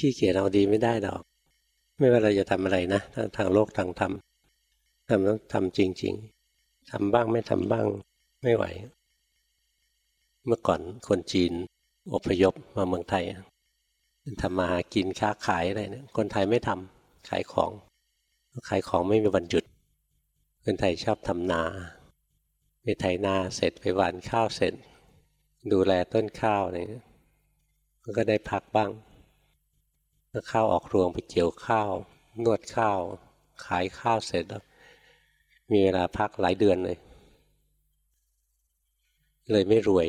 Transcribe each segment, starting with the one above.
ขี้เกียจเอาดีไม่ได้ดอก ไม่ว่าเราจะทำอะไรนะทั้งทางโลกทางธรรมทำต้องทำจริง ๆทำบ้างไม่ทำบ้างไม่ไหว เมื่อก่อนคนจีนอพยพมาเมืองไทยทำมาหากินค้าขายอะไรเนี่ยคนไทยไม่ทำขายของขายของไม่มีวันหยุด คนไทยชอบทำนาไปไถนาเสร็จไปหว่านข้าวเสร็จ ดูแลต้นข้าวอะไรเงี้ยมันก็ได้พักบ้าง ข้าวออกรวงไปเกี่ยวข้าว นวดข้าว ขายข้าวเสร็จแล้วมีเวลาพักหลายเดือนเลย เลยไม่รวย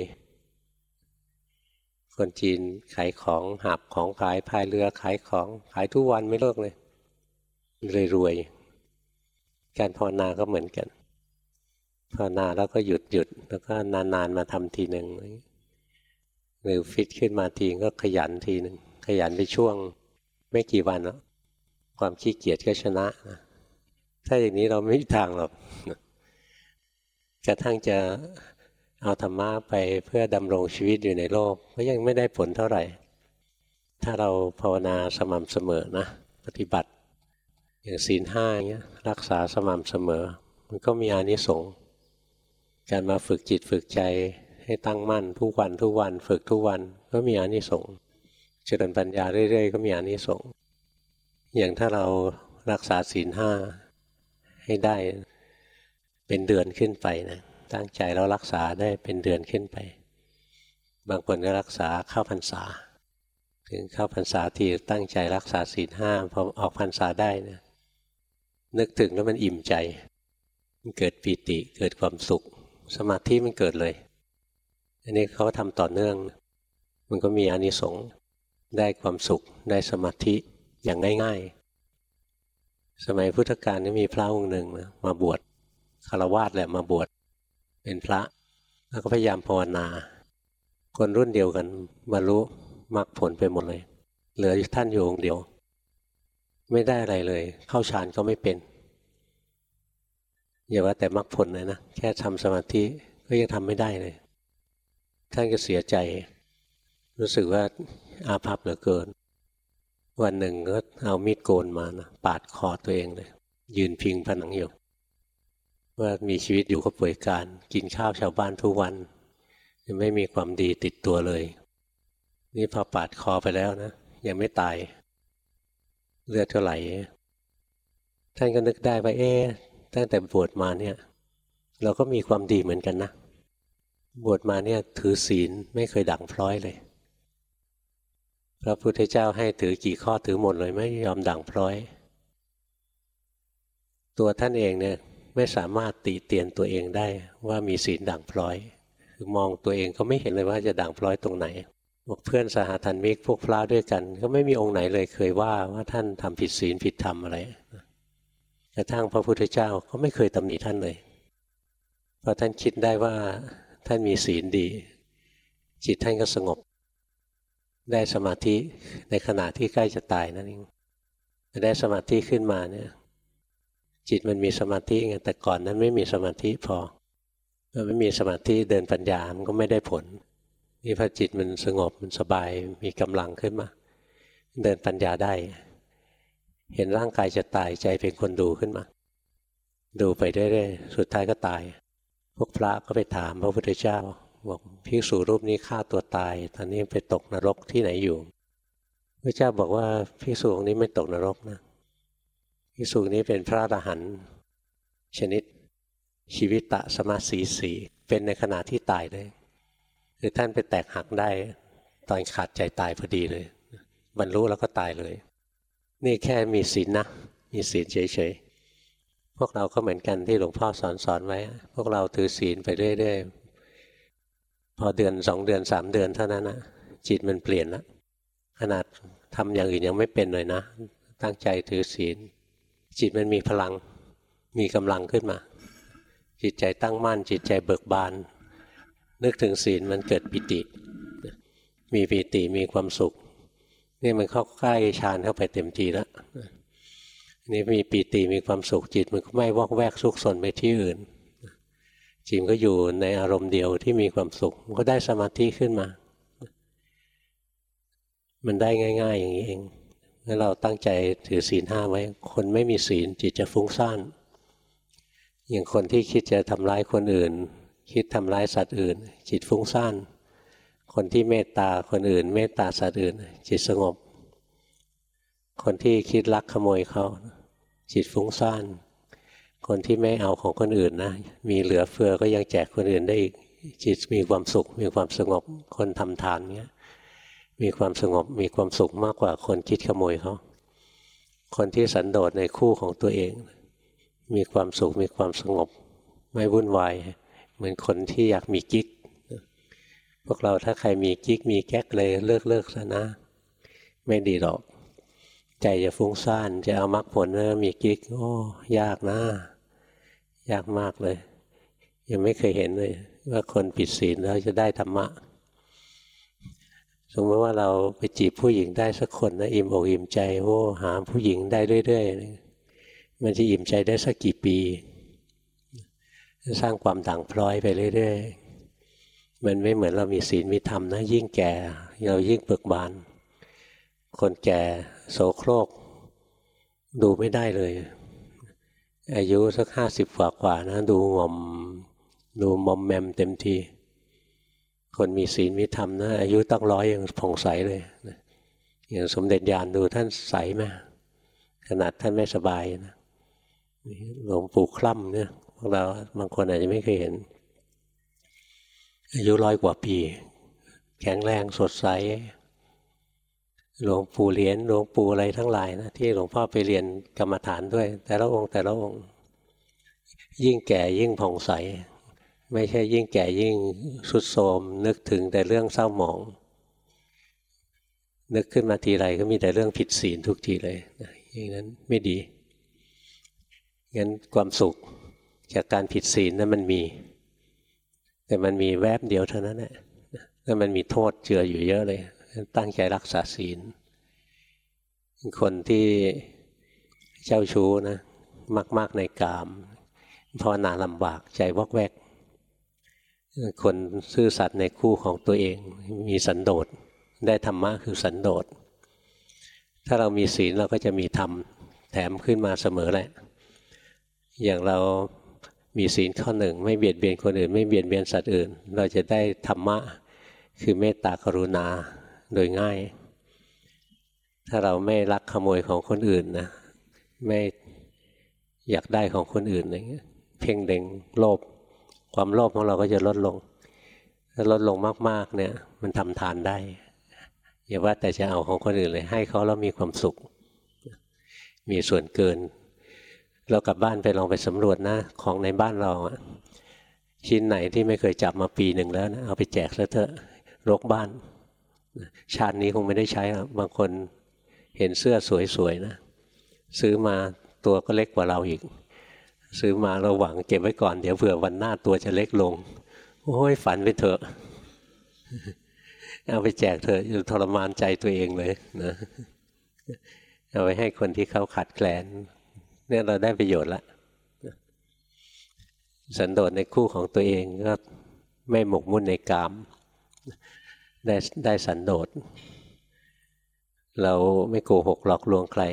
คนจีนขายของหับของขายพายเรือขายของขายทุกวันไม่เลิกเลย เลยรวย การภาวนาก็เหมือนกันภาวนาแล้วก็หยุดหยุดแล้วก็นานๆมาทำทีหนึ่งหรือฟิตขึ้นมาทีก็ขยันทีหนึ่งขยันไปช่วง ไม่กี่วันแล้วความขี้เกียจก็ชนะนะถ้าอย่างนี้เราไม่มีทางหรอกกระทั่งจะเอาธรรมะไปเพื่อดำรงชีวิตอยู่ในโลก ก็ยังไม่ได้ผลเท่าไหร่ ถ้าเราภาวนาสม่ำเสมอนะ ปฏิบัติ อย่างศีลห้าเงี้ยรักษาสม่ำเสมอ มันก็มีอานิสงส์การมาฝึกจิตฝึกใจให้ตั้งมั่นทุกวันทุกวัน ฝึกทุกวันก็มีอานิสงส์ เจริญปัญญาเรื่อยๆ ก็มีอานิสงส์อย่างถ้าเรารักษาศีลห้าให้ได้เป็นเดือนขึ้นไปนะตั้งใจแล้วรักษาได้เป็นเดือนขึ้นไป บางคนก็รักษาเข้าพรรษา ถึงเข้าพรรษาที่ตั้งใจรักษาศีลห้าพอออกพรรษาได้นะนึกถึงแล้วมันอิ่มใจ มันเกิดปีติเกิดความสุข สมาธิมันเกิดเลย อันนี้เขาทำต่อเนื่อง มันก็มีอานิสงส์ ได้ความสุขได้สมาธิอย่างง่าย ๆ สมัยพุทธกาลนี่มีพระองค์หนึ่งนะมาบวชคารวาสแหละมาบวชเป็นพระ แล้วก็พยายามภาวนา คนรุ่นเดียวกันบรรลุมรรคผลไปหมดเลย เหลือท่านอยู่องค์เดียว ไม่ได้อะไรเลย เข้าฌานก็ไม่เป็นอย่าว่าแต่มรรคผลเลยนะแค่ทำสมาธิก็ยังทำไม่ได้เลย ท่านก็เสียใจ รู้สึกว่าอาภัพเหลือเกิน วันหนึ่งก็เอามีดโกนมานะปาดคอตัวเองเลย ยืนพิงผนังอยู่ว่ามีชีวิตอยู่ก็ป่วยการกินข้าวชาวบ้านทุกวันยังไม่มีความดีติดตัวเลย นี่พอปาดคอไปแล้วนะยังไม่ตาย เลือดเท่าไหร่ท่านก็นึกได้ว่าเอ๊ตั้งแต่บวชมาเนี่ย เราก็มีความดีเหมือนกันนะบวชมาเนี่ยถือศีลไม่เคยดั่งพร้อยเลย พระพุทธเจ้าให้ถือกี่ข้อถือหมดเลยไม่ยอมดั่งพร้อย ตัวท่านเองเนี่ยไม่สามารถตีเตียนตัวเองได้ว่ามีศีลด่างพร้อย คือมองตัวเองก็ไม่เห็นเลยว่าจะด่างพร้อยตรงไหนบอกเพื่อนสหทันมิกพวกพระด้วยกัน ก็ไม่มีองค์ไหนเลยเคยว่าว่าท่านทำผิดศีลผิดธรรมอะไรกระทั่งพระพุทธเจ้าก็ไม่เคยตำหนิท่านเลยเพราะท่านคิดได้ว่าท่านมีศีลดี จิตท่านก็สงบ ได้สมาธิในขณะที่ใกล้จะตายนั่นเองได้สมาธิขึ้นมาเนี่ย จิตมันมีสมาธิไงแต่ก่อนนั้นไม่มีสมาธิพอมันไม่มีสมาธิเดินปัญญามันก็ไม่ได้ผล นี่พอจิตมันสงบมันสบายมีกำลังขึ้นมา เดินปัญญาได้ เห็นร่างกายจะตายใจเป็นคนดูขึ้นมา ดูไปเรื่อยๆสุดท้ายก็ตาย พวกพระก็ไปถามพระพุทธเจ้า บอกภิกษุรูปนี้ฆ่าตัวตาย ตอนนี้ไปตกนรกที่ไหนอยู่พระเจ้าบอกว่าภิกษุองค์นี้ไม่ตกนรกนะพิสุนี้เป็นพระอรหันต์ชนิดชีวิตตะสมาสีสีเป็นในขณะที่ตายเลยคือท่านไปแตกหักได้ ตอนขาดใจตายพอดีเลย บรรลุแล้วก็ตายเลย นี่แค่มีศีลนะ มีศีลเฉยๆพวกเราก็เหมือนกันที่หลวงพ่อสอนสอนไว้ พวกเราถือศีลไปเรื่อย ๆ พอเดือนสองเดือนสามเดือนเท่านั้นนะจิตมันเปลี่ยนแล้วขนาดทำอย่างอื่นยังไม่เป็นเลยนะ ตั้งใจถือศีล จิตมันมีพลังมีกำลังขึ้นมา จิตใจตั้งมั่น จิตใจเบิกบาน นึกถึงศีลมันเกิดปิติ มีปิติมีความสุข นี่มันเข้าใกล้ฌานเข้าไปเต็มทีแล้วนี่มีปีติมีความสุขจิตมันก็ไม่วอกแวกซุกซนไปที่อื่น จิตก็อยู่ในอารมณ์เดียวที่มีความสุขมันก็ได้สมาธิขึ้นมา มันได้ง่าย ๆ อย่างนี้เองงั้นเราตั้งใจถือศีลห้าไว้ คนไม่มีศีลจิตจะฟุ้งซ่านอย่างคนที่คิดจะทำร้ายคนอื่น คิดทำร้ายสัตว์อื่น จิตฟุ้งซ่านคนที่เมตตาคนอื่น เมตตาสัตว์อื่น จิตสงบ คนที่คิดลักขโมยเขา จิตฟุ้งซ่าน คนที่ไม่เอาของคนอื่นนะ มีเหลือเฟือก็ยังแจกคนอื่นได้อีกจิตมีความสุข มีความสงบคนทำทานเนี้ย มีความสงบมีความสุขมากกว่าคนคิดขโมยเขาคนที่สันโดษในคู่ของตัวเอง มีความสุขมีความสงบ ไม่วุ่นวายเหมือนคนที่อยากมีกิ๊กพวกเราถ้าใครมีกิ๊กมีแก๊กเลยเลิกเลิกซะนะ ไม่ดีหรอก ใจจะฟุ้งซ่านจะเอามรรคผลนะมีกิ๊กโอ้ยากนะ ยากมากเลย ยังไม่เคยเห็นเลย ว่าคนผิดศีลแล้วจะได้ธรรมะ สมมติว่าเราไปจีบผู้หญิงได้สักคนนะอิ่มอกอิ่มใจโอ้หาผู้หญิงได้เรื่อยๆมันจะอิ่มใจได้สักกี่ปี สร้างความด่างพร้อยไปเรื่อยๆมันไม่เหมือนเรามีศีลมีธรรมนะยิ่งแก่ เรายิ่งเบิกบาน คนแก่โสโครก ดูไม่ได้เลย อายุสักห้าสิบกว่ากว่านะ ดูงอม ดูมอมแมมเต็มที คนมีศีลมีธรรมนะ อายุตั้งร้อยยังผ่องใสเลยอย่างสมเด็จยานดูท่านใสไหมขนาดท่านไม่สบายนะหลวงปู่คล่ำเนี่ยพวกเราบางคนอาจจะไม่เคยเห็น อายุร้อยกว่าปี แข็งแรงสดใส หลวงปู่เหรียญหลวงปู่อะไรทั้งหลายนะที่หลวงพ่อไปเรียนกรรมฐานด้วย แต่ละองค์แต่ละองค์ ยิ่งแก่ยิ่งผ่องใส ไม่ใช่ยิ่งแก่ยิ่งสุดโทมนึกถึงแต่เรื่องเศร้าหมอง นึกขึ้นมาทีไรก็มีแต่เรื่องผิดศีลทุกทีเลยอย่างนั้นไม่ดีงั้นความสุขจากการผิดศีลนั้นมันมี แต่มันมีแวบเดียวเท่านั้นแหละแล้วมันมีโทษเจืออยู่เยอะเลย ตั้งใจรักษาศีล คนที่เจ้าชู้นะมาก ๆ ในกามภาวนาลำบากใจวอกแวก คนซื่อสัตย์ในคู่ของตัวเองมีสันโดษได้ธรรมะคือสันโดษ ถ้าเรามีศีลเราก็จะมีธรรมแถมขึ้นมาเสมอแหละ อย่างเรามีศีลข้อหนึ่ง ไม่เบียดเบียนคนอื่น ไม่เบียดเบียนสัตว์อื่น เราจะได้ธรรมะคือเมตตากรุณา โดยง่าย ถ้าเราไม่รักขโมยของคนอื่นนะไม่อยากได้ของคนอื่นอะไรเงี้ยเพ่งเด็งโลภความโลภของเราก็จะลดลง ถ้าลดลงมากๆเนี่ย มันทำทานได้อย่าว่าแต่จะเอาของคนอื่นเลย ให้เขาแล้วมีความสุข มีส่วนเกิน เรากลับบ้านไปลองไปสำรวจนะ ของในบ้านเราชิ้นไหนที่ไม่เคยจับมาปีหนึ่งแล้วนะเอาไปแจกซะเถอะรกบ้าน ชาตินี้คงไม่ได้ใช้บางคนเห็นเสื้อสวยๆนะ ซื้อมาตัวก็เล็กกว่าเราอีก ซื้อมาเราหวังเก็บไว้ก่อนเดี๋ยวเผื่อวันหน้าตัวจะเล็กลง โอ้ยฝันไปเถอะ เอาไปแจกเถอะอยู่ทรมานใจตัวเองเลยนะเอาไปให้คนที่เขาขัดแคลนเนี่ยเราได้ประโยชน์ละสันโดษในคู่ของตัวเองก็ไม่หมกมุ่นในกาม ได้ได้สันโดษเราไม่โกหกหลอกลวงใคร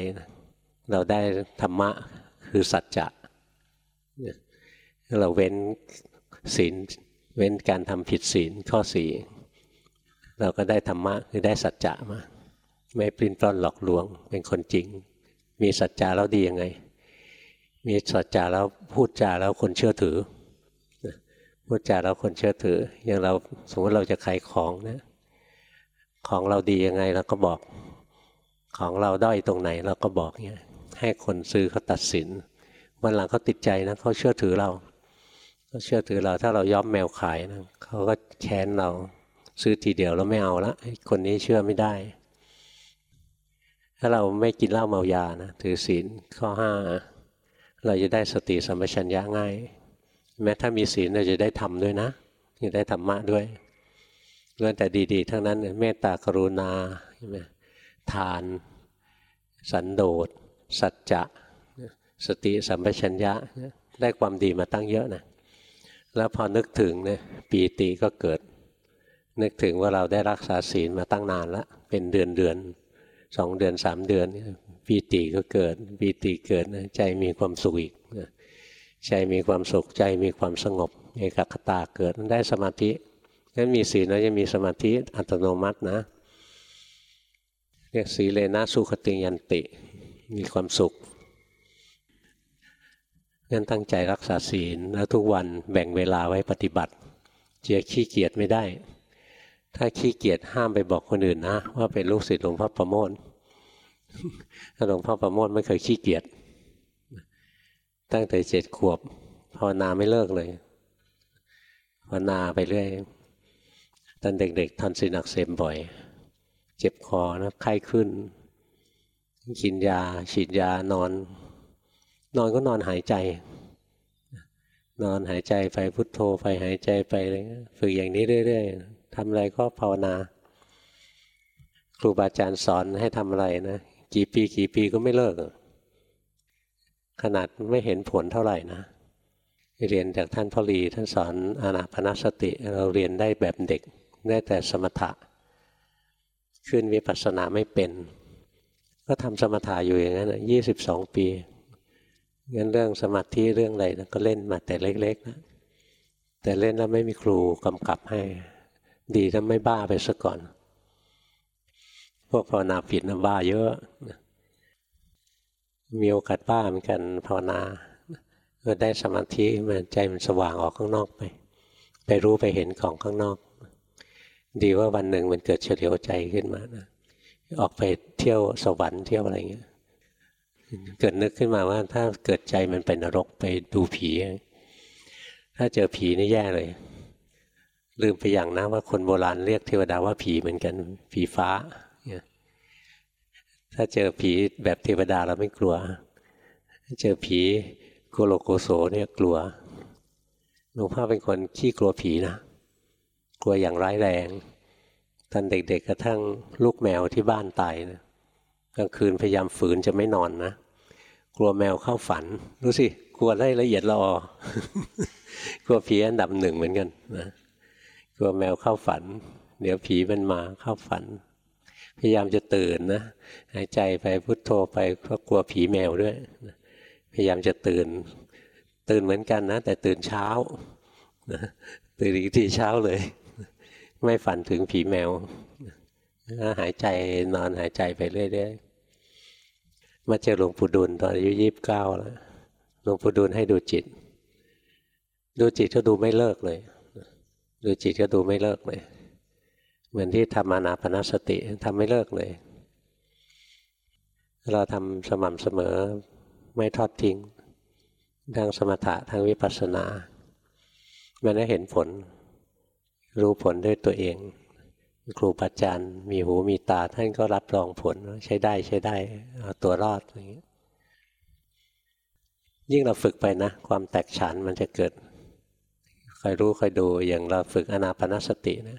เราได้ธรรมะคือสัจจะเราเว้นศีลเว้นการทำผิดศีลข้อสี่เราก็ได้ธรรมะคือได้สัจจะมา ไม่ปลิ้นปล้อนหลอกลวง เป็นคนจริง มีสัจจะแล้วดียังไง มีสัจจะแล้วพูดจาแล้วคนเชื่อถือพูดจาแล้วคนเชื่อถือ อย่างเราสมมติเราจะขายของนะ ของเราดียังไงเราก็บอก ของเราด้อยตรงไหนเราก็บอกเนี่ยให้คนซื้อเขาตัดสิน วันหลังเขาติดใจนะเขาเชื่อถือเราเขาเชื่อถือเราถ้าเราย้อมแมวขายนะเขาก็แค้นเราซื้อทีเดียวแล้วไม่เอาละคนนี้เชื่อไม่ได้ ถ้าเราไม่กินเหล้าเมายานะถือศีลข้อห้าเราจะได้สติสัมปชัญญะง่าย แม้ถ้ามีศีลเราจะได้ทำด้วยนะจะได้ธรรมะด้วย เรื่องแต่ดีๆ ทั้งนั้นเมตตากรุณาใช่ไหมทาน สันโดษ สัจจะ สติสัมปชัญญะ ได้ความดีมาตั้งเยอะนะแล้วพอนึกถึงเนี่ยปีติก็เกิด นึกถึงว่าเราได้รักษาศีลมาตั้งนานแล้วเป็นเดือนเดือนสองเดือนสามเดือนปีติก็เกิดปีติเกิดใจมีความสุขอีกใจมีความสุขใจมีความสงบเอกคตาเกิดได้สมาธิ งั้นมีศีลแล้วจะมีสมาธิอัตโนมัตินะเรียกสีเลนะสุขติยันติ มีความสุขงั้นตั้งใจรักษาศีลแล้วทุกวันแบ่งเวลาไว้ปฏิบัติ เจียขี้เกียจไม่ได้ ถ้าขี้เกียจห้ามไปบอกคนอื่นนะ ว่าเป็นลูกศิษย์หลวงพ่อประโมทหลวงพ่อประโมทไม่เคยขี้เกียจตั้งแต่เจ็ดขวบภาวนาไม่เลิกเลยภาวนาไปเรื่อย ตอนเด็กๆทอนซินักเสมบ่อย เจ็บคอนะไข้ขึ้น กินยา ฉีดยานอน นอนก็นอนหายใจ นอนหายใจไปพุทโธไปหายใจไปเงี้ยฝึกอย่างนี้เรื่อยๆทำอะไรก็ภาวนา ครูบาอาจารย์สอนให้ทำอะไรนะกี่ปีกี่ปีก็ไม่เลิก ขนาดไม่เห็นผลเท่าไหร่นะเรียนจากท่านพ่อรีท่านสอนอานาปนาสติ เราเรียนได้แบบเด็ก ได้แต่สมถะ ขึ้นวิปัสสนาไม่เป็น ก็ทำสมถะอยู่อย่างนั้นยี่สิบสองปีงั้นเรื่องสมาธิเรื่องอะไรก็เล่นมาแต่เล็กๆนะแต่เล่นแล้วไม่มีครูกำกับให้ ดีถ้าไม่บ้าไปซะก่อน พวกภาวนาผิดนะบ้าเยอะ มีโอกาสบ้าเหมือนกันภาวนาก็ได้สมาธิมันใจมันสว่างออกข้างนอกไป ไปรู้ไปเห็นของข้างนอก ดีว่าวันหนึ่งมันเกิดเฉลียวใจขึ้นมานะออกไปเที่ยวสวรรค์เที่ยวอะไรเงี้ย เกิดนึกขึ้นมาว่าถ้าเกิดใจมันเป็นนรกไปดูผี ถ้าเจอผีนี่แย่เลย ลืมไปอย่างนะว่าคนโบราณเรียกเทวดาว่าผีเหมือนกันผีฟ้า ถ้าเจอผีแบบเทวดาเราไม่กลัว เจอผีโกโลโกโสเนี่ยกลัวหลวงพ่อเป็นคนขี้กลัวผีนะ กลัวอย่างร้ายแรงตอนเด็กๆกระทั่งลูกแมวที่บ้านตายนะกลางคืนพยายามฝืนจะไม่นอนนะกลัวแมวเข้าฝันรู้สิกลัวได้ละเอียดละออกลัวผีอันดับหนึ่งเหมือนกันนะกลัวแมวเข้าฝัน เดี๋ยวผีมันมาเข้าฝัน พยายามจะตื่นนะหายใจไปพุโทโธไปก็กลัวผีแมวด้วยพยายามจะตื่น ตื่นเหมือนกันนะ แต่ตื่นเช้าตื่นอีกทีเช้าเลย ไม่ฝันถึงผีแมวหายใจนอนหายใจไปเรื่อยๆมาเจอหลวงปู่ดุลตอนอายุยี่สิบเก้าแล้วหลวงปู่ดุลให้ดูจิต ดูจิตก็ดูไม่เลิกเลย ดูจิตก็ดูไม่เลิกเลย เหมือนที่ทำมานาปนสติทำไม่เลิกเลย เราทำสม่ำเสมอไม่ทอดทิ้งทั้งสมถะทั้งวิปัสสนา มันได้เห็นผล รู้ผลด้วยตัวเอง ครูปัจจารย์มีหูมีตาท่านก็รับรองผลใช้ได้ใช้ได้เอาตัวรอดอย่างนี้ยิ่งเราฝึกไปนะ ความแตกฉานมันจะเกิดคอยรู้คอยดูอย่างเราฝึกอนาปนสตินะ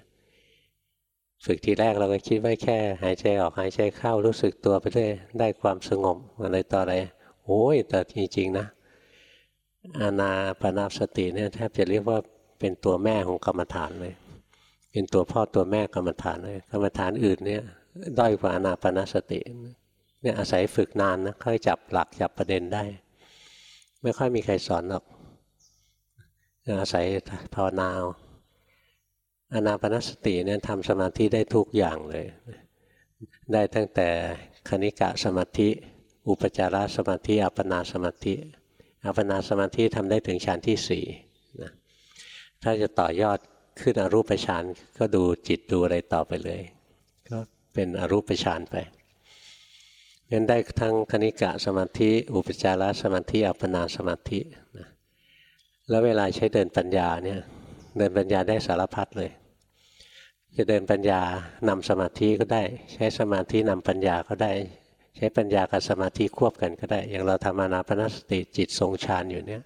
ฝึกทีแรกเราก็คิดไว้แค่ หายใจออกหายใจเข้ารู้สึกตัวไปเรื่อยได้ความสงบอะไรต่ออะไรโอ้ยแต่จริงๆนะอานาปนาสติเนี่ยแทบจะเรียกว่าเป็นตัวแม่ของกรรมฐานเลย เป็นตัวพ่อตัวแม่กรรมฐานเลยกรรมฐานอื่นเนี่ยด้อยกว่าอนาปนาสติเนี่ยอาศัยฝึกนานนะค่อยจับหลักจับประเด็นได้ ไม่ค่อยมีใครสอนหรอกอาศัยภาวนาอานาปนสติเนี่ยทำสมาธิได้ทุกอย่างเลย ได้ตั้งแต่คณิกะสมาธิ อุปจารสมาธิอัปปนาสมาธิอัปปนาสมาธิทำได้ถึงฌานที่สี่นะถ้าจะต่อยอด ขึ้นอรูปฌานก็ดูจิตดูอะไรต่อไปเลย ก็เป็นอรูปฌานไปงั้นได้ทั้งคณิกะสมาธิ อุปจารสมาธิอัปปนาสมาธินะแล้วเวลาใช้เดินปัญญาเนี่ยเดินปัญญาได้สารพัดเลย จะเดินปัญญานำสมาธิก็ได้ ใช้สมาธินำปัญญาก็ได้ ใช้ปัญญากับสมาธิควบกันก็ได้ อย่างเราทำอนาปนสติจิตทรงฌานอยู่เนี่ย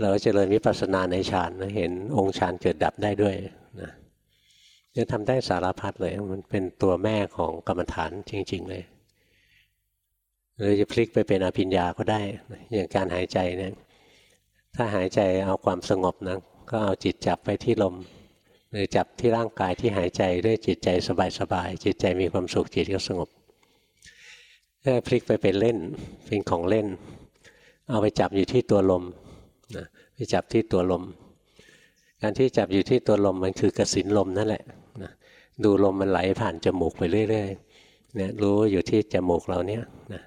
เราจเจริญวิปัสสนาในฌานเห็นองค์ฌานเกิดดับได้ด้วยนะจะทำได้สารพัดเลย มันเป็นตัวแม่ของกรรมฐานจริง ๆ เลยหรือจะพลิกไปเป็นอภิญญาก็ได้ อย่างการหายใจเนี่ยถ้าหายใจเอาความสงบนะก็เอาจิตจับไปที่ลมหรือจับที่ร่างกายที่หายใจด้วยจิตใจสบายๆจิตใจมีความสุขจิตก็สงบถ้าพลิกไปเป็นเล่นเป็นของเล่น เอาไปจับอยู่ที่ตัวลม นะไปจับที่ตัวลม การที่จับอยู่ที่ตัวลมมันคือกระสินลมนั่นแหละนะดูลมมันไหลผ่านจมูกไปเรื่อยๆเนี่ยรู้อยู่ที่จมูกเราเนี่ยนะ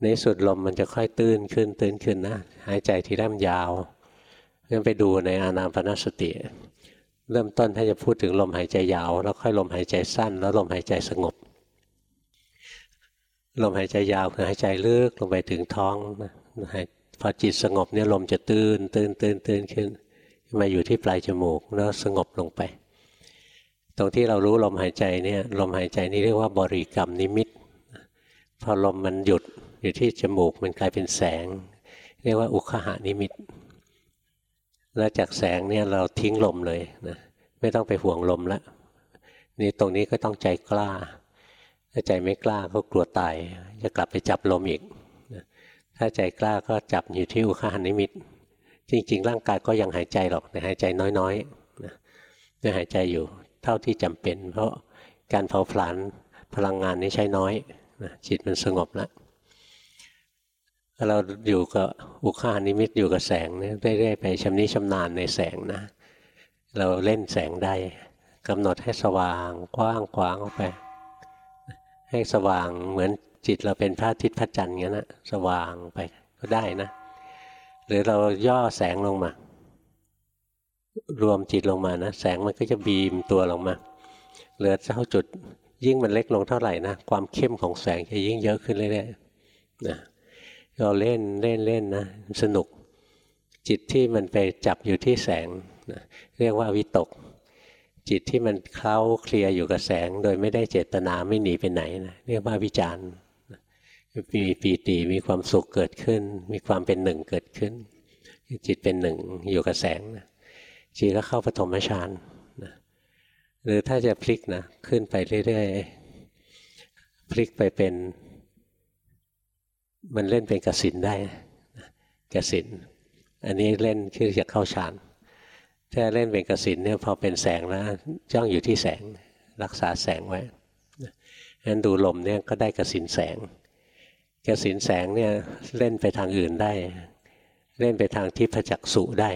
ในสุดลมมันจะค่อยตื้นขึ้นตื้นขึ้นนะหายใจทีแรกยาวเพื่อไปดูในอานาปนสติ เริ่มต้นถ้าจะพูดถึงลมหายใจยาว แล้วค่อยลมหายใจสั้น แล้วลมหายใจสงบ ลมหายใจยาวคือหายใจลึกลงไปถึงท้องนะ พอจิตสงบเนี่ยลมจะตื้นตื้นตื้นตื้นขึ้น มาอยู่ที่ปลายจมูกแล้วสงบลงไป ตรงที่เรารู้ลมหายใจเนี่ยลมหายใจนี้เรียกว่าบริกรรมนิมิต พอลมมันหยุดอยู่ที่จมูกมันกลายเป็นแสง เรียกว่าอุคหานิมิต แล้วจากแสงเนี่ยเราทิ้งลมเลยนะไม่ต้องไปห่วงลมละนี่ตรงนี้ก็ต้องใจกล้าถ้าใจไม่กล้าก็กลัวตายจะกลับไปจับลมอีก ถ้าใจกล้าก็จับอยู่ที่อุคหานิมิต จริง ๆ ร่างกายก็ยังหายใจหรอกแต่หายใจน้อยๆนะยังหายใจอยู่เท่าที่จำเป็น เพราะการเผาผลาญพลังงานนี้ใช้น้อยนะจิตมันสงบแล้วเราอยู่กับอุคานิมิตอยู่กับแสงเนี่ยเรื่อยๆไปชำนิชำนาญในแสงนะ เราเล่นแสงได้กำหนดให้สว่างกว้างขวางออกไป ให้สว่างเหมือน จิตเราเป็นพระอาทิตย์พระจันทร์เงี้ยนะสว่างไปก็ได้นะ หรือเราย่อแสงลงมา รวมจิตลงมานะ แสงมันก็จะบีมตัวลงมา เหลือเท่าจุดยิ่งมันเล็กลงเท่าไหร่นะความเข้มของแสงจะยิ่งเยอะขึ้นเรื่อยๆนะเราเล่นเล่นเล่นนะสนุก จิตที่มันไปจับอยู่ที่แสงนะเรียกว่าวิตก จิตที่มันเคล้าเคลียอยู่กับแสง โดยไม่ได้เจตนาไม่หนีไปไหนนะเรียกว่าวิจารณ์ มีปีติมีความสุขเกิดขึ้น มีความเป็นหนึ่งเกิดขึ้น จิตเป็นหนึ่งอยู่กับแสงนะจิตก็เข้าปฐมฌานนะหรือถ้าจะพลิกนะขึ้นไปเรื่อยๆพลิกไปเป็น มันเล่นเป็นกสินได้กสินอันนี้เล่นคือจะเข้าฌานถ้าเล่นเป็นกสินเนี่ยพอเป็นแสงแล้วจ้องอยู่ที่แสงรักษาแสงไว้งั้นดูลมเนี่ยก็ได้กสินแสง กสินแสงเนี่ยเล่นไปทางอื่นได้ เล่นไปทางทิพจักสุได้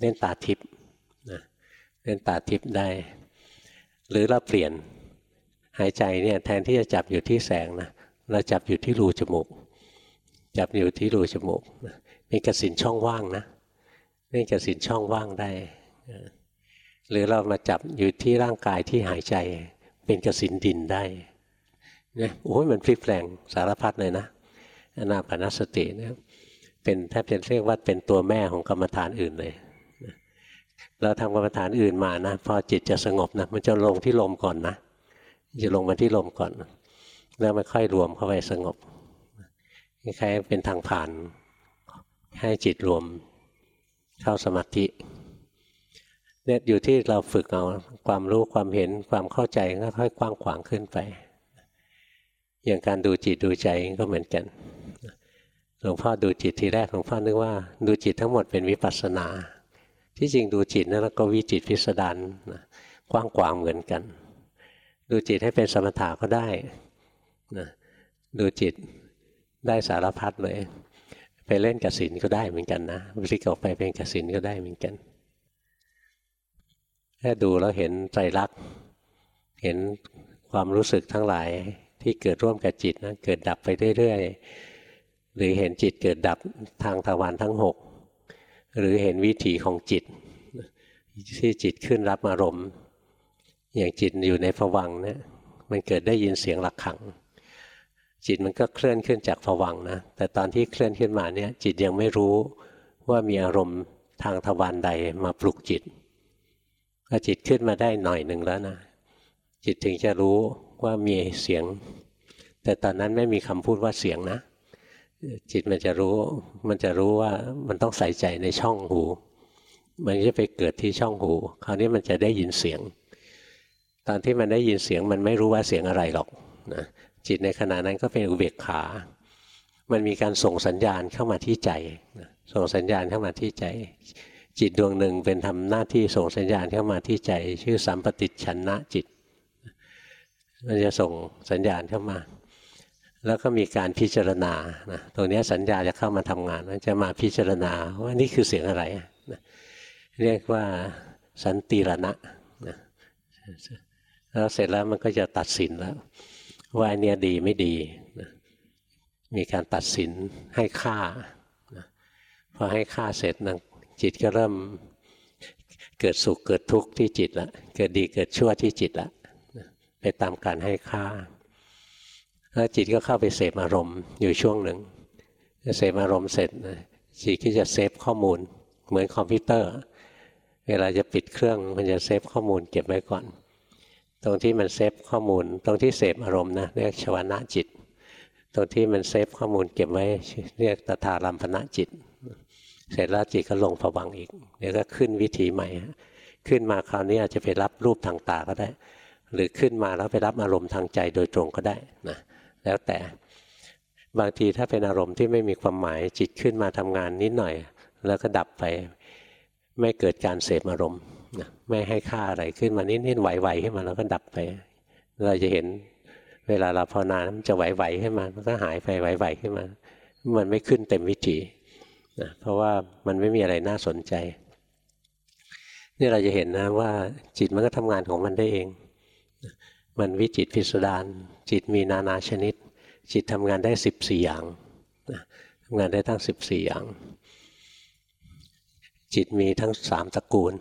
เล่นตาทิพนะเล่นตาทิพได้ หรือเราเปลี่ยนหายใจเนี่ยแทนที่จะจับอยู่ที่แสงนะเราจับอยู่ที่รูจมูก จับอยู่ที่รูจมูกเป็นกสินช่องว่างนะเล่นกสินช่องว่างได้ หรือเรามาจับอยู่ที่ร่างกายที่หายใจเป็นกสินดินได้ นี่ยโอ้ยมันพลิกแปลงสารพัดเลยนะอนาปนสติเนี่ยเป็นแทบจะเรียกว่าเป็นตัวแม่ของกรรมฐานอื่นเลยเราทำกรรมฐานอื่นมานะพอจิตจะสงบนะมันจะลงที่ลมก่อนนะจะลงมาที่ลมก่อน แล้วมันค่อยรวมเข้าไปสงบคล้ายๆเป็นทางผ่านให้จิตรวมเข้าสมาธิเนี่ยอยู่ที่เราฝึกเอาความรู้ความเห็นความเข้าใจก็ค่อยกว้างขวางขึ้นไป อย่างการดูจิตดูใจก็เหมือนกันหลวงพ่อดูจิตทีแรกหลวงพ่อนึกว่า ดูจิตทั้งหมดเป็นวิปัสสนา ที่จริงดูจิตนั่นก็วิจิตพิสดารกว้างกวางเหมือนกัน ดูจิตให้เป็นสมถะก็ได้นะดูจิตได้สารพัดเลย ไปเล่นกสินก็ได้เหมือนกันนะวิธีออกไปเป็นกสินก็ได้เหมือนกันแค่ดูแล้วเห็นใจรักเห็นความรู้สึกทั้งหลาย ที่เกิดร่วมกับจิตนะเกิดดับไปเรื่อยๆ หรือเห็นจิตเกิดดับทางทวารทั้งหกหรือเห็นวิถีของจิต ที่จิตขึ้นรับอารมณ์ อย่างจิตอยู่ในผวังเนี่ยมันเกิดได้ยินเสียงหลักขัง จิตมันก็เคลื่อนขึ้นจากผวังนะแต่ตอนที่เคลื่อนขึ้นมาเนี่ยจิตยังไม่รู้ว่ามีอารมณ์ทางทวารใดมาปลุกจิตพอจิตขึ้นมาได้หน่อยหนึ่งแล้วนะจิตถึงจะรู้ ว่ามีเสียง แต่ตอนนั้นไม่มีคำพูดว่าเสียงนะ จิตมันจะรู้ มันจะรู้ว่ามันต้องใส่ใจในช่องหู มันจะไปเกิดที่ช่องหู คราวนี้มันจะได้ยินเสียง ตอนที่มันได้ยินเสียงมันไม่รู้ว่าเสียงอะไรหรอกนะจิตในขณะนั้นก็เป็นอุเบกขา มันมีการส่งสัญญาณเข้ามาที่ใจ ส่งสัญญาณเข้ามาที่ใจ จิตดวงหนึ่งเป็นทำหน้าที่ส่งสัญญาณเข้ามาที่ใจ ชื่อสัมปติชนะจิต มันจะส่งสัญญาณเข้ามา แล้วก็มีการพิจารณานะตรงนี้สัญญาจะเข้ามาทำงานมันจะมาพิจารณาว่านี่คือเสียงอะไรนะเรียกว่าสันติรณะนะแล้วเสร็จแล้วมันก็จะตัดสินแล้ว ว่าอันนี้ดีไม่ดีนะมีการตัดสินให้ค่านะพอให้ค่าเสร็จนะจิตก็เริ่มเกิดสุขเกิดทุกข์ที่จิตละเกิดดีเกิดชั่วที่จิตละ ไปตามการให้ค่า แล้วจิตก็เข้าไปเสพอารมณ์อยู่ช่วงหนึ่งเสพอารมณ์เสร็จจิตก็จะ save ข้อมูล เหมือนคอมพิวเตอร์ เวลาจะปิดเครื่องมันจะ save ข้อมูลเก็บไว้ก่อน ตรงที่มันเซฟข้อมูล ตรงที่เสพอารมณ์นะเรียกชวนะจิต ตรงที่มันเซฟข้อมูลเก็บไว้เรียกตถาลัมพนะจิต เสร็จแล้วจิตก็ลงผวังอีกเดี๋ยวก็ขึ้นวิถีใหม่ขึ้นมาคราวนี้อาจจะไปรับรูปทางตาก็ได้ หรือขึ้นมาแล้วไปรับอารมณ์ทางใจโดยตรงก็ได้นะแล้วแต่บางทีถ้าเป็นอารมณ์ที่ไม่มีความหมายจิตขึ้นมาทำงานนิดหน่อย แล้วก็ดับไปไม่เกิดการเสพอารมณ์ไม่ให้ค่าอะไรขึ้นมานิดๆไหวๆขึ้นมาแล้วก็ดับไป เราจะเห็นเวลาเราภาวนามันจะไหวๆขึ้นมามันก็หายไปไหวๆขึ้นมา มันไม่ขึ้นเต็มวิถีนะเพราะว่ามันไม่มีอะไรน่าสนใจนี่เราจะเห็นนะว่าจิตมันก็ทำงานของมันได้เอง มันวิจิตพิสดารจิตมีนานาชนิด จิตทำงานได้สิบสี่อย่างทำงานได้ทั้งสิบสี่อย่าง จิตมีทั้งสามตระกูล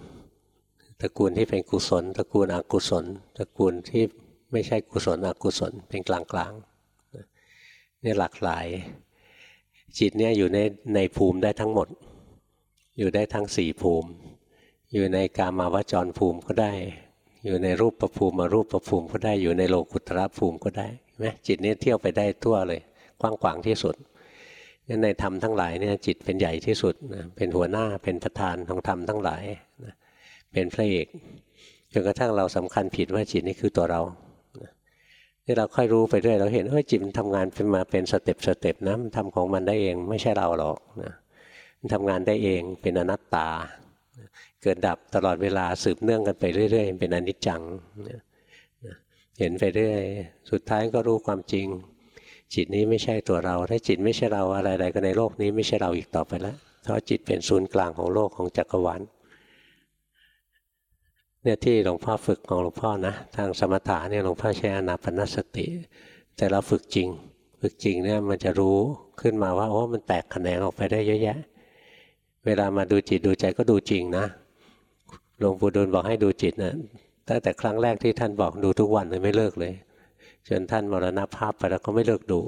ตระกูลที่เป็นกุศล ตระกูลอกุศล ตระกูลที่ไม่ใช่กุศลอกุศลเป็นกลางกลางนี่หลากหลาย จิตเนี่ยอยู่ในในภูมิได้ทั้งหมด อยู่ได้ทั้งสี่ภูมิ อยู่ในกามาวจรภูมิก็ได้ อยู่ในรูปประภูมิมารูปประภูมิก็ได้อยู่ในโลกุตระภูมิก็ได้ไหมจิตนี้เที่ยวไปได้ทั่วเลยกว้างขวางที่สุดงั้นในธรรมทั้งหลายเนี่ยจิตเป็นใหญ่ที่สุดนะเป็นหัวหน้าเป็นประธานของธรรมทั้งหลายนะเป็นพระเอกจนกระทั่งเราสำคัญผิดว่าจิตนี่คือตัวเราที่เราค่อยรู้ไปเรื่อยเราเห็นว่าจิตมันทำงานเป็นมาเป็นสเต็ปสเต็ปนะมันทำของมันได้เองไม่ใช่เราหรอกนะมันทำงานได้เองเป็นอนัตตา เกิดดับตลอดเวลาสืบเนื่องกันไปเรื่อยๆ เป็นอนิจจังเห็นไปเรื่อยสุดท้ายก็รู้ความจริง จิตนี้ไม่ใช่ตัวเรา ถ้าจิตไม่ใช่เราอะไรๆก็ในโลกนี้ไม่ใช่เราอีกต่อไปแล้วเพราะจิตเป็นศูนย์กลางของโลกของจักรวาลเนี่ยที่หลวงพ่อฝึกของหลวงพ่อนะทางสมถะเนี่ยหลวงพ่อใช้อนาปนสติ แต่เราฝึกจริง ฝึกจริงเนี่ยมันจะรู้ขึ้นมาว่าโอ้มันแตกแขนงออกไปได้เยอะแยะ เวลามาดูจิตดูใจก็ดูจริงนะ หลวงปู่ดูลบอกให้ดูจิตนะตั้งแต่ครั้งแรกที่ท่านบอกดูทุกวันเลยไม่เลิกเลย จนท่านมรณภาพไปแล้วก็ไม่เลิกดู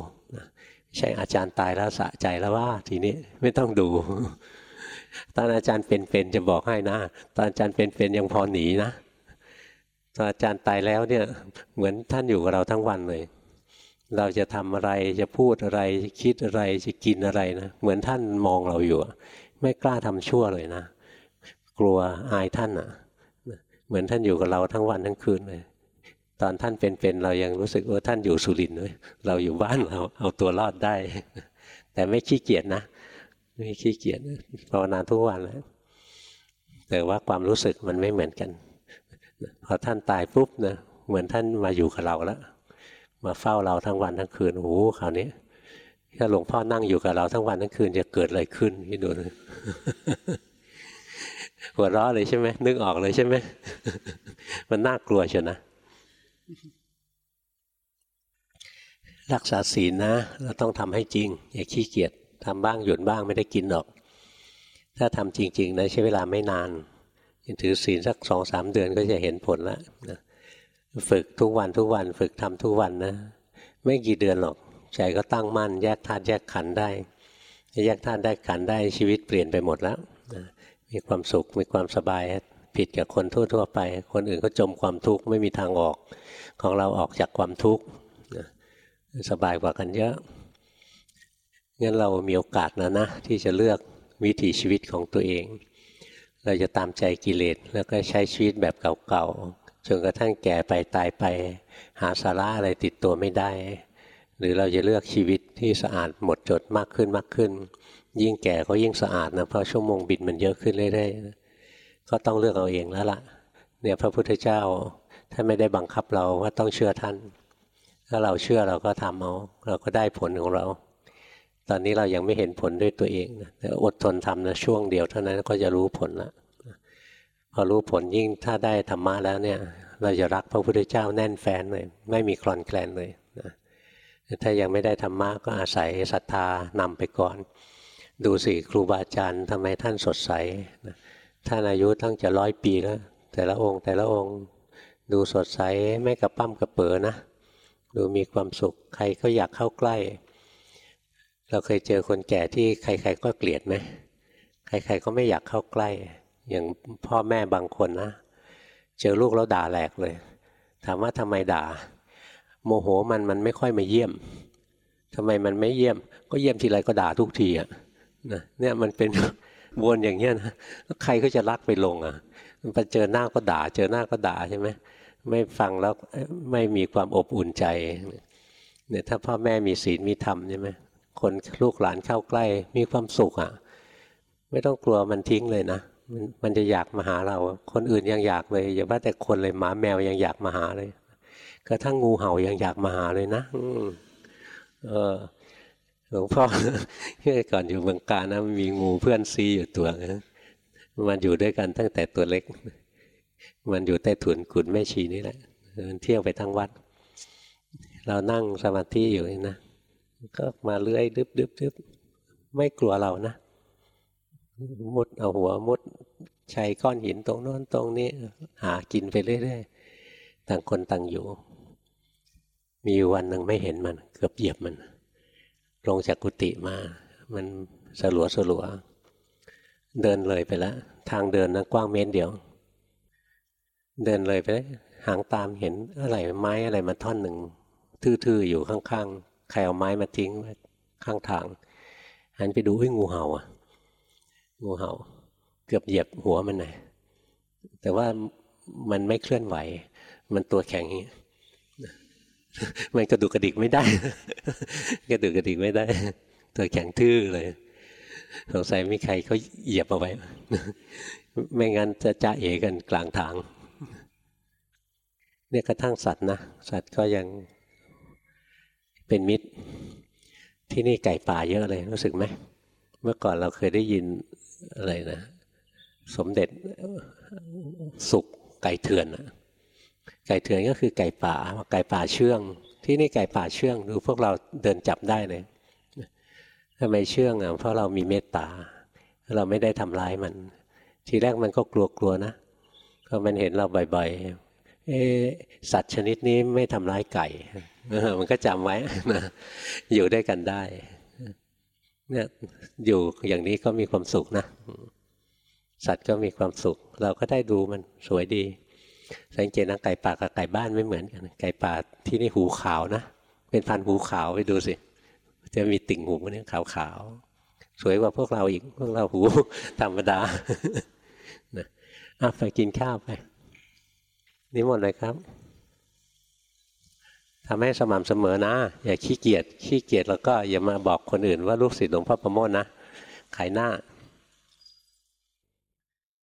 ใช่อาจารย์ตายแล้วสะใจแล้วว่า ทีนี้ไม่ต้องดู ตอนอาจารย์เป็นๆจะบอกให้นะ ตอนอาจารย์เป็นๆยังพอหนีนะตอนอาจารย์ตายแล้วเนี่ยเหมือนท่านอยู่กับเราทั้งวันเลย เราจะทำอะไรจะพูดอะไรจะคิดอะไรจะกินอะไรนะเหมือนท่านมองเราอยู่ ไม่กล้าทำชั่วเลยนะ กลัวอายท่านอะเหมือนท่านอยู่กับเราทั้งวันทั้งคืนเลยตอนท่านเป็นๆเรายังรู้สึกว่าท่านอยู่สุรินทร์เลยเราอยู่บ้านเราเอาตัวรอดได้ แต่ไม่ขี้เกียจนะไม่ขี้เกียจภาวนาทุกวันแล้วแต่ว่าความรู้สึกมันไม่เหมือนกันพอท่านตายปุ๊บนะเหมือนท่านมาอยู่กับเราแล้วมาเฝ้าเราทั้งวันทั้งคืนโอ้โหคราวนี้ถ้าหลวงพ่อนั่งอยู่กับเราทั้งวันทั้งคืนจะเกิดอะไรขึ้นที่ดูนะ หัวเราะเลยใช่ไหมนึกออกเลยใช่ไหมมันน่ากลัวเชียวนะ รักษาศีลนะ เราต้องทำให้จริง อย่าขี้เกียจทำบ้างหยุดบ้างไม่ได้กินหรอก ถ้าทำจริง ๆนะใช้เวลาไม่นานถือศีลสักสองสามเดือนก็จะเห็นผลแล้วนะฝึกทุกวันทุกวัน ฝึกทำทุกวันนะ ไม่กี่เดือนหรอกใจก็ตั้งมั่น แยกธาตุแยกขันได้ แยกธาตุได้ขันได้ชีวิตเปลี่ยนไปหมดแล้ว มีความสุขมีความสบาย ผิดกับคนทั่วๆไป คนอื่นก็จมความทุกข์ไม่มีทางออก ของเราออกจากความทุกข์สบายกว่ากันเยอะงั้นเรามีโอกาสนะนะ ที่จะเลือกวิถีชีวิตของตัวเอง เราจะตามใจกิเลสแล้วก็ใช้ชีวิตแบบเก่าๆจนกระทั่งแก่ไปตายไป หาสาระอะไรติดตัวไม่ได้ หรือเราจะเลือกชีวิตที่สะอาดหมดจดมากขึ้นมากขึ้น ยิ่งแก่ก็ยิ่งสะอาดนะเพราะชั่วโมงบินมันเยอะขึ้นเรื่อยๆก็ต้องเลือกเอาเองแล้วล่ะ เนี่ยพระพุทธเจ้าท่านไม่ได้บังคับเราว่าต้องเชื่อท่าน ถ้าเราเชื่อเราก็ทำเอาเราก็ได้ผลของเรา ตอนนี้เรายังไม่เห็นผลด้วยตัวเองนะแต่อดทนทำนะช่วงเดียวเท่านั้นก็จะรู้ผลละพอรู้ผลยิ่งถ้าได้ธรรมะแล้วเนี่ย เราจะรักพระพุทธเจ้าแน่นแฟนเลยไม่มีคลอนแคลนเลยนะถ้ายังไม่ได้ธรรมะก็อาศัยศรัทธานำไปก่อน ดูสิครูบาอาจารย์ทำไมท่านสดใสท่านอายุตั้งจะร้อยปีแล้ว แต่ละองค์แต่ละองค์ดูสดใสไม่กระปั้มกระเป๋อนะ ดูมีความสุขใครก็อยากเข้าใกล้ เราเคยเจอคนแก่ที่ใคร ๆ ก็เกลียดไหมใคร ๆ ก็ไม่อยากเข้าใกล้ อย่างพ่อแม่บางคนนะ เจอลูกแล้วด่าแหลกเลย ถามว่าทำไมด่า โมโหมันมันไม่ค่อยมาเยี่ยมทำไมมันไม่เยี่ยม ก็เยี่ยมทีไรก็ด่าทุกทีอะ นะเนี่ยมันเป็นวนอย่างเงี้ยนะใครก็จะรักไปลงอะพอเจอหน้าก็ด่า เจอหน้าก็ด่าใช่ไหมไม่ฟังแล้วไม่มีความอบอุ่นใจเนี่ยถ้าพ่อแม่มีศีลมีธรรมใช่ไหมคนลูกหลานเข้าใกล้มีความสุขอะ ไม่ต้องกลัวมันทิ้งเลยนะมันมันจะอยากมาหาเรา คนอื่นยังอยากเลยอย่าว่าแต่คนเลยหมาแมวยังอยากมาหาเลยกระทั่งงูเห่ายังอยากมาหาเลยนะเออ หลวงพ่อก่อนอยู่เมืองกาญนะมีงูเพื่อนซีอยู่ตัวนะมันอยู่ด้วยกันตั้งแต่ตัวเล็ก มันอยู่ใต้ถุนกุดแม่ชีนี่แหละมันเที่ยวไปทั้งวัด เรานั่งสมาธิอยู่นะก็มาเลื้อยดึบดึบดึบไม่กลัวเรานะมุดเอาหัวมุดชัยก้อนหินตรงโน้นตรงนี้ หากินไปเรื่อยๆต่างคนต่างอยู่ มีวันหนึ่งไม่เห็นมัน เกือบเหยียบมัน ลงจากกุฏิมา มันสลัวสลัวเดินเลยไปแล้วทางเดินนั้นกว้างเมตรเดียว เดินเลยไปแล้วหางตามเห็นอะไรไม้อะไรมาท่อนหนึ่งทื่อๆอยู่ข้างๆใครเอาไม้มาทิ้งไว้ข้างทางหันไปดูไอ้งูเห่าอะ งูเห่า เกือบเหยียบหัวมันหน่อยแต่ว่ามันไม่เคลื่อนไหว มันตัวแข็งอย่างนี้ มันกระดุกกระดิกไม่ได้ กระดุกกระดิกไม่ได้ ตัวแข็งทื่อเลยสงสัยมีใครเขาเหยียบเอาไว้ ไม่งั้นจะจ้าเอกันกลางทาง เนี่ยกระทั่งสัตว์นะ สัตว์ก็ยังเป็นมิตร ที่นี่ไก่ป่าเยอะเลยรู้สึกไหม เมื่อก่อนเราเคยได้ยินอะไรนะ สมเด็จสุกไก่เถื่อน ไก่เถื่อนก็คือไก่ป่าไก่ป่าเชื่อง ที่นี่ไก่ป่าเชื่องดูพวกเราเดินจับได้เลยทำไมเชื่องอะเพราะเรามีเมตตา เราไม่ได้ทำร้ายมัน ทีแรกมันก็กลัวๆนะพอมันเห็นเราบ่อยๆเอสัตว์ชนิดนี้ไม่ทำร้ายไก่มันก็จำไว้นะอยู่ด้วยกันได้เนี่ยอยู่อย่างนี้ก็มีความสุขนะ สัตว์ก็มีความสุข เราก็ได้ดูมันสวยดี สังเกตนะไก่ป่ากับไก่บ้านไม่เหมือนกัน ไก่ป่าที่นี่หูขาวนะ เป็นพันหูขาวไปดูสิ จะมีติ่งหูเนี่ยขาวๆสวยกว่าพวกเราอีก พวกเราหูธรรมดานะอะไปกินข้าวไปนี่หมดเลยครับทำให้สม่ำเสมอนะ อย่าขี้เกียจขี้เกียจแล้วก็อย่ามาบอกคนอื่นว่าลูกศิษย์หลวงพ่อประโมทนะขายหน้า